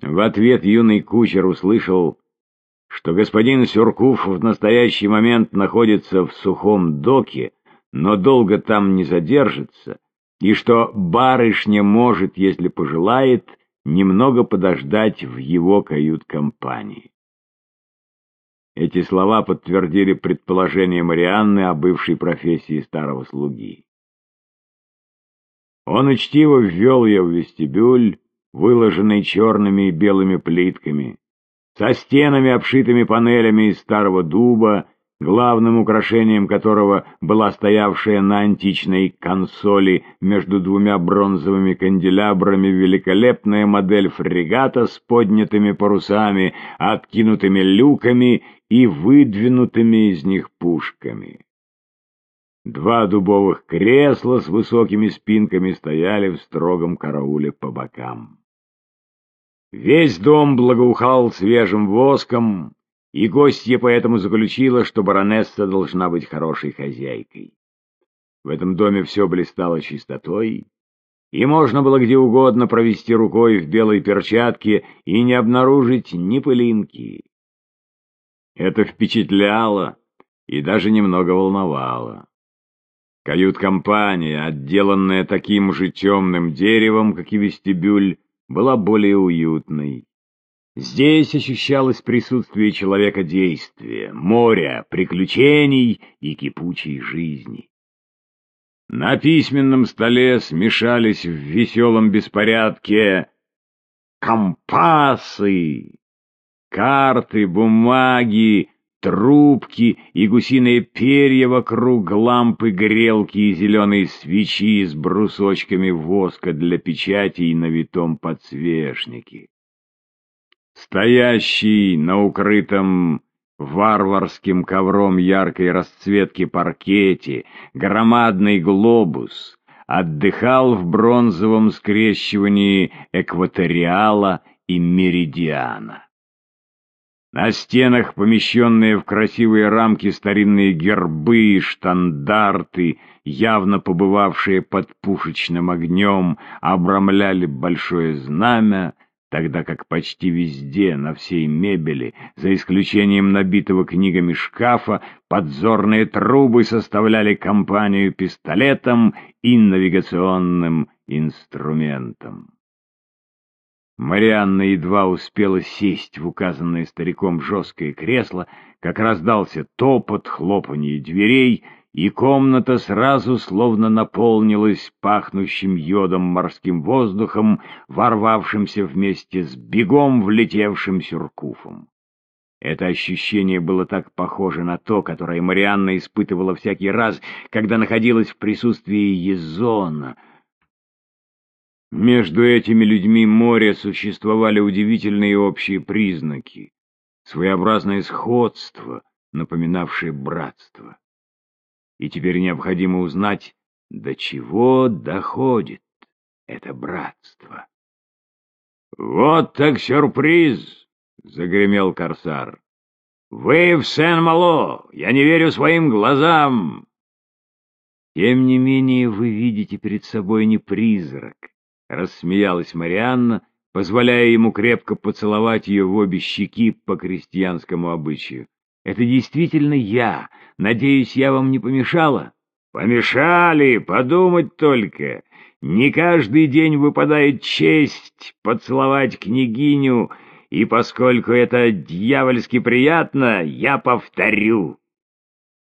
В ответ юный кучер услышал, что господин Сюркуф в настоящий момент находится в сухом доке, но долго там не задержится, и что барышня может, если пожелает, немного подождать в его кают-компании. Эти слова подтвердили предположение Марианны о бывшей профессии старого слуги. Он учтиво ввел ее в вестибюль, выложенный черными и белыми плитками, со стенами, обшитыми панелями из старого дуба, главным украшением которого была стоявшая на античной консоли между двумя бронзовыми канделябрами великолепная модель фрегата с поднятыми парусами, откинутыми люками и выдвинутыми из них пушками. Два дубовых кресла с высокими спинками стояли в строгом карауле по бокам. Весь дом благоухал свежим воском, и гостья поэтому заключила, что баронесса должна быть хорошей хозяйкой. В этом доме все блистало чистотой, и можно было где угодно провести рукой в белой перчатке и не обнаружить ни пылинки. Это впечатляло и даже немного волновало. Кают-компания, отделанная таким же темным деревом, как и вестибюль, была более уютной. Здесь ощущалось присутствие человека действия, моря, приключений и кипучей жизни. На письменном столе смешались в веселом беспорядке компасы, карты, бумаги, трубки и гусиные перья вокруг лампы, грелки и зеленые свечи с брусочками воска для печати на витом подсвечнике. Стоящий на укрытом варварским ковром яркой расцветки паркете громадный глобус отдыхал в бронзовом скрещивании экваториала и меридиана. На стенах, помещенные в красивые рамки старинные гербы штандарты, явно побывавшие под пушечным огнем, обрамляли большое знамя, тогда как почти везде, на всей мебели, за исключением набитого книгами шкафа, подзорные трубы составляли компанию пистолетом и навигационным инструментом. Марианна едва успела сесть в указанное стариком жесткое кресло, как раздался топот, хлопанье дверей, и комната сразу словно наполнилась пахнущим йодом морским воздухом, ворвавшимся вместе с бегом влетевшим сюркуфом. Это ощущение было так похоже на то, которое Марианна испытывала всякий раз, когда находилась в присутствии Езона — между этими людьми моря существовали удивительные общие признаки, своеобразное сходство, напоминавшее братство. И теперь необходимо узнать, до чего доходит это братство. «Вот так сюрприз!» — загремел корсар. «Вы в Сен-Мало! Я не верю своим глазам!» «Тем не менее вы видите перед собой не призрак, — рассмеялась Марианна, позволяя ему крепко поцеловать ее в обе щеки по крестьянскому обычаю. «Это действительно я. Надеюсь, я вам не помешала?» «Помешали, подумать только. Не каждый день выпадает честь поцеловать княгиню, и поскольку это дьявольски приятно, я повторю».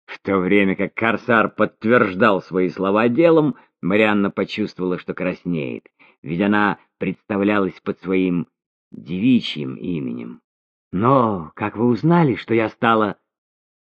В то время как Корсар подтверждал свои слова делом, Марианна почувствовала, что краснеет ведь она представлялась под своим девичьим именем. Но как вы узнали, что я стала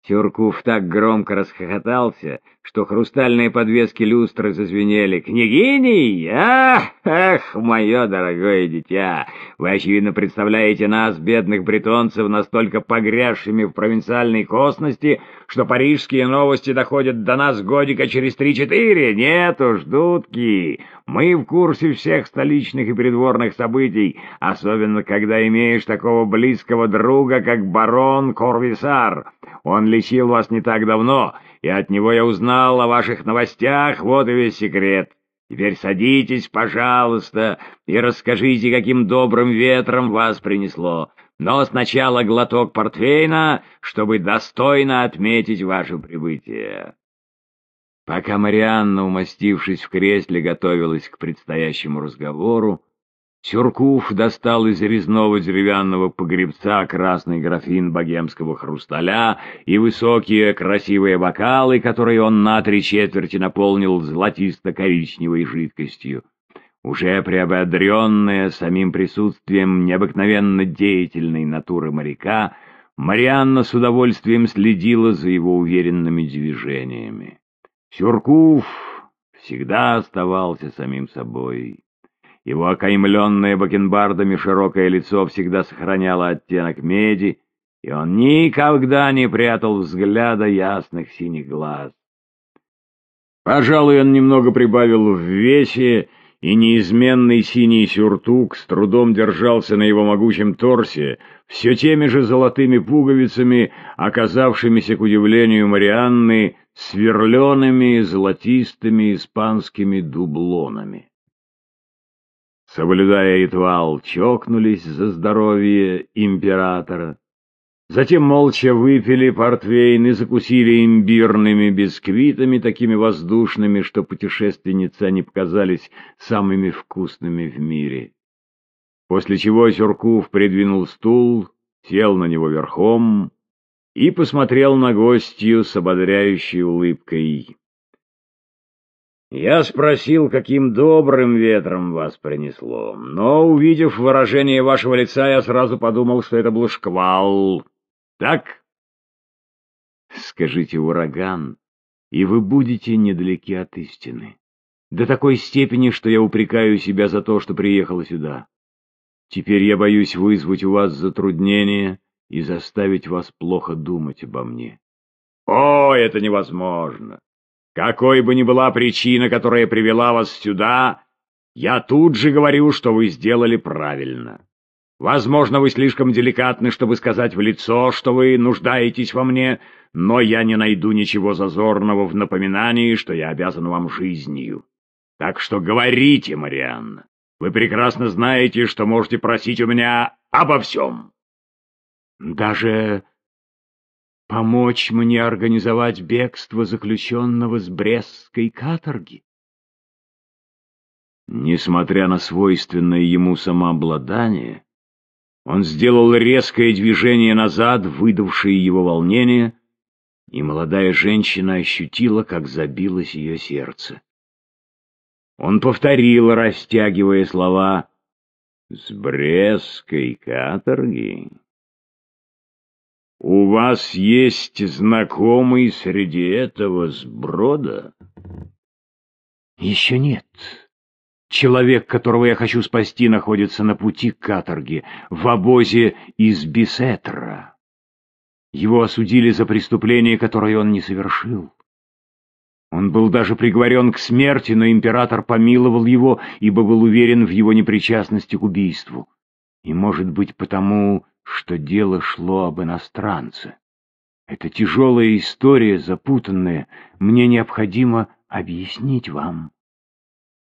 Сюркув так громко расхохотался, что хрустальные подвески люстры зазвенели. «Княгиней? Ах, мое дорогое дитя! Вы, очевидно, представляете нас, бедных бретонцев, настолько погрязшими в провинциальной косности, что парижские новости доходят до нас годика через три-четыре. Нет уж, дудки, мы в курсе всех столичных и придворных событий, особенно когда имеешь такого близкого друга, как барон Корвисар». Он лечил вас не так давно, и от него я узнал о ваших новостях, вот и весь секрет. Теперь садитесь, пожалуйста, и расскажите, каким добрым ветром вас принесло. Но сначала глоток портвейна, чтобы достойно отметить ваше прибытие. Пока Марианна, умастившись в кресле, готовилась к предстоящему разговору, Сюркув достал из резного деревянного погребца красный графин богемского хрусталя и высокие красивые бокалы, которые он на три четверти наполнил золотисто-коричневой жидкостью. Уже приободренная самим присутствием необыкновенно деятельной натуры моряка, Марианна с удовольствием следила за его уверенными движениями. Сюркув всегда оставался самим собой. Его окаймленное бакенбардами широкое лицо всегда сохраняло оттенок меди, и он никогда не прятал взгляда ясных синих глаз. Пожалуй, он немного прибавил в весе, и неизменный синий сюртук с трудом держался на его могучем торсе, все теми же золотыми пуговицами, оказавшимися, к удивлению Марианны, сверленными золотистыми испанскими дублонами соблюдая ритуал, чокнулись за здоровье императора. Затем молча выпили портвейн и закусили имбирными бисквитами, такими воздушными, что путешественницы они показались самыми вкусными в мире. После чего Сюркув придвинул стул, сел на него верхом и посмотрел на гостью с ободряющей улыбкой. Я спросил, каким добрым ветром вас принесло, но, увидев выражение вашего лица, я сразу подумал, что это был шквал. Так? Скажите ураган, и вы будете недалеки от истины. До такой степени, что я упрекаю себя за то, что приехала сюда. Теперь я боюсь вызвать у вас затруднения и заставить вас плохо думать обо мне. О, это невозможно! Какой бы ни была причина, которая привела вас сюда, я тут же говорю, что вы сделали правильно. Возможно, вы слишком деликатны, чтобы сказать в лицо, что вы нуждаетесь во мне, но я не найду ничего зазорного в напоминании, что я обязан вам жизнью. Так что говорите, Марианна. Вы прекрасно знаете, что можете просить у меня обо всем. Даже помочь мне организовать бегство заключенного с Брестской каторги. Несмотря на свойственное ему самообладание, он сделал резкое движение назад, выдавшее его волнение, и молодая женщина ощутила, как забилось ее сердце. Он повторил, растягивая слова «С Брестской каторги». «У вас есть знакомый среди этого сброда?» «Еще нет. Человек, которого я хочу спасти, находится на пути к каторге, в обозе из Бисетра. Его осудили за преступление, которое он не совершил. Он был даже приговорен к смерти, но император помиловал его, ибо был уверен в его непричастности к убийству. И, может быть, потому что дело шло об иностранце. Это тяжелая история, запутанная, мне необходимо объяснить вам.